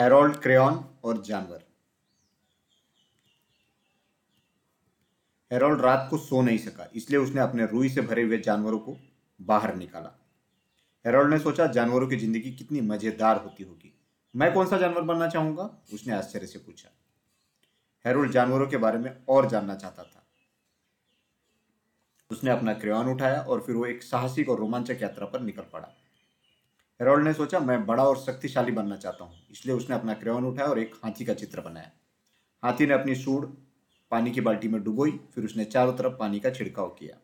Harold crane और जानवर Harold रात को सो नहीं सका, इसलिए उसने अपने रुई से भरे हुए जानवरों को बाहर निकाला। हेरोल्ड ने सोचा, जानवरों की ज़िंदगी कितनी मज़ेदार होती होगी। मैं कौन सा जानवर बनना चाहूँगा? उसने आश्चर्य से पूछा। हेरोल्ड जानवरों के बारे में और जानना चाहता था। उसने अपना क्रेन उठाया और फिर वो एक साहसिक और रोमांचक यात्रा पर निकल पड़ा। हेरोल्ड ने सोचा, मैं बड़ा और शक्तिशाली बनना चाहता हूँ। इसलिए उसने अपना क्रेन उठाया और एक हाथी का चित्र बनाया। हाथी ने अपनी सूढ़ पानी की बाल्टी में डुबोई, फिर उसने चारों तरफ़ पानी का छिड़काव किया।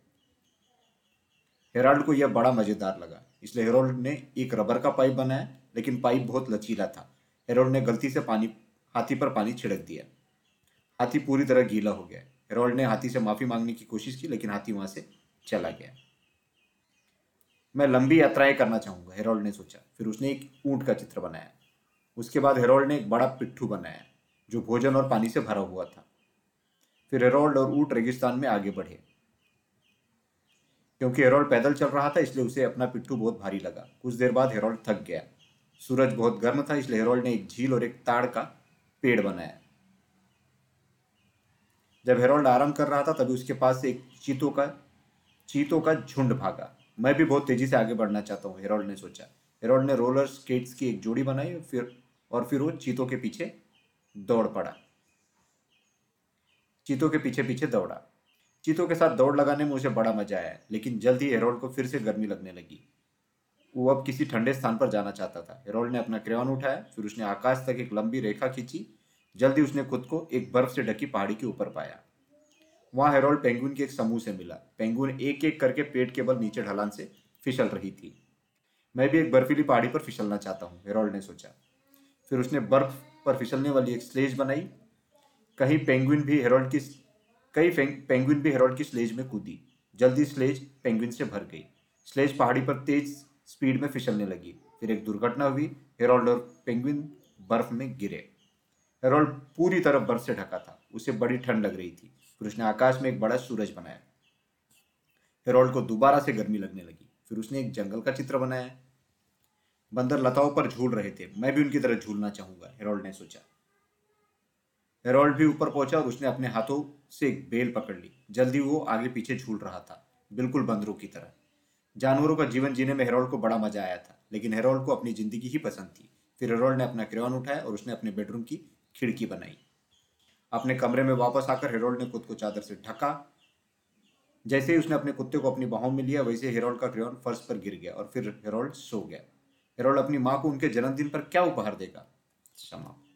हेराल्ड को यह बड़ा मज़ेदार लगा, इसलिए हेरोल्ड ने एक रबर का पाइप बनाया, लेकिन पाइप बहुत लचीला था। हेरोल्ड ने गलती से पानी, हाथी पर पानी छिड़क दिया। हाथी पूरी तरह गीला हो गया। हेरोल्ड ने हाथी से माफ़ी मांगने की कोशिश की, लेकिन हाथी वहाँ से चला गया। मैं लंबी यात्राएँ करना चाहूँगा, हेरोल्ड ने सोचा। फिर उसने एक ऊँट का चित्र बनाया। उसके बाद हेरोल्ड ने एक बड़ा पिट्ठू बनाया, जो भोजन और पानी से भरा हुआ था। फिर हेरोल्ड और ऊँट रेगिस्तान में आगे बढ़े। क्योंकि हेरोल्ड पैदल चल रहा था, इसलिए उसे अपना पिट्ठू बहुत भारी लगा। कुछ देर बाद हेरोल्ड थक गया। सूरज बहुत गर्म था, इसलिए हेरोल्ड ने एक झील और एक ताड़ का पेड़ बनाया। जब हेरोल्ड आराम कर रहा था, तभी उसके पास एक चीतों का चीतों का झुंड भागा। मैं भी बहुत तेज़ी से आगे बढ़ना चाहता हूँ, हेरोल्ड ने सोचा। हेरोल्ड ने रोलर स्केट्स की एक जोड़ी बनाई फिर, और फिर वो चीतों के पीछे दौड़ पड़ा। चीतों के पीछे पीछे दौड़ा। चीतों के साथ दौड़ लगाने में उसे बड़ा मज़ा आया, लेकिन जल्द ही हेरोल्ड को फिर से गर्मी लगने लगी। वो अब किसी ठंडे स्थान पर जाना चाहता था। हेरोल्ड ने अपना क्रेन उठाया, फिर उसने आकाश तक एक लंबी रेखा खींची। जल्दी उसने खुद को एक बर्फ़ से ढकी पहाड़ी के ऊपर पाया। वहाँ हेरोल्ड पेंगुइन के एक समूह से मिला। पेंगुइन एक एक करके पेट के बल नीचे ढलान से फिसल रही थी। मैं भी एक बर्फीली पहाड़ी पर फिसलना चाहता हूँ, हेरोल्ड ने सोचा। फिर उसने बर्फ़ पर फिसलने वाली एक स्लेज बनाई। कहीं पेंगुइन भी हेरोल्ड की कई पेंगुइन भी हेरोल्ड की स्लेज में कूदी। जल्दी स्लेज पेंगुइन से भर गई। स्लेज पहाड़ी पर तेज स्पीड में फिसलने लगी। फिर एक दुर्घटना हुई। हेरोल्ड और पेंगुइन बर्फ़ में गिरे। हेरोल्ड पूरी तरह बर्फ़ से ढका था। उसे बड़ी ठंड लग रही थी। फिर उसने आकाश में एक बड़ा सूरज बनाया। हेरोल्ड को दोबारा से गर्मी लगने लगी। फिर उसने एक जंगल का चित्र बनाया। बंदर लताओं पर झूल रहे थे। मैं भी उनकी तरह झूलना चाहूँगा हेरोल्ड ने सोचा। हेरोल्ड भी ऊपर पहुँचा और उसने अपने हाथों से एक बेल पकड़ ली। जल्दी वो आगे पीछे झूल रहा था। बिल्कुल बंदरों की तरह। जानवरों का जीवन जीने में हेरोल्ड को बड़ा मज़ा आया था। लेकिन हेरोल्ड को अपनी ज़िंदगी ही पसंद थी। फिर हेरोल्ड ने अपना क्रेन उठाया और उसने अपने बेडरूम की खिड़की बनाई। अपने कमरे में वापस आकर हेरोल्ड ने खुद को चादर से ढका। जैसे ही उसने अपने कुत्ते को अपनी बाहों में लिया, वैसे हेरोल्ड का क्रेन फर्श पर गिर गया और फिर हेरोल्ड सो गया। हेरोल्ड अपनी माँ को उनके जन्मदिन पर क्या उपहार देगा? समाप्त।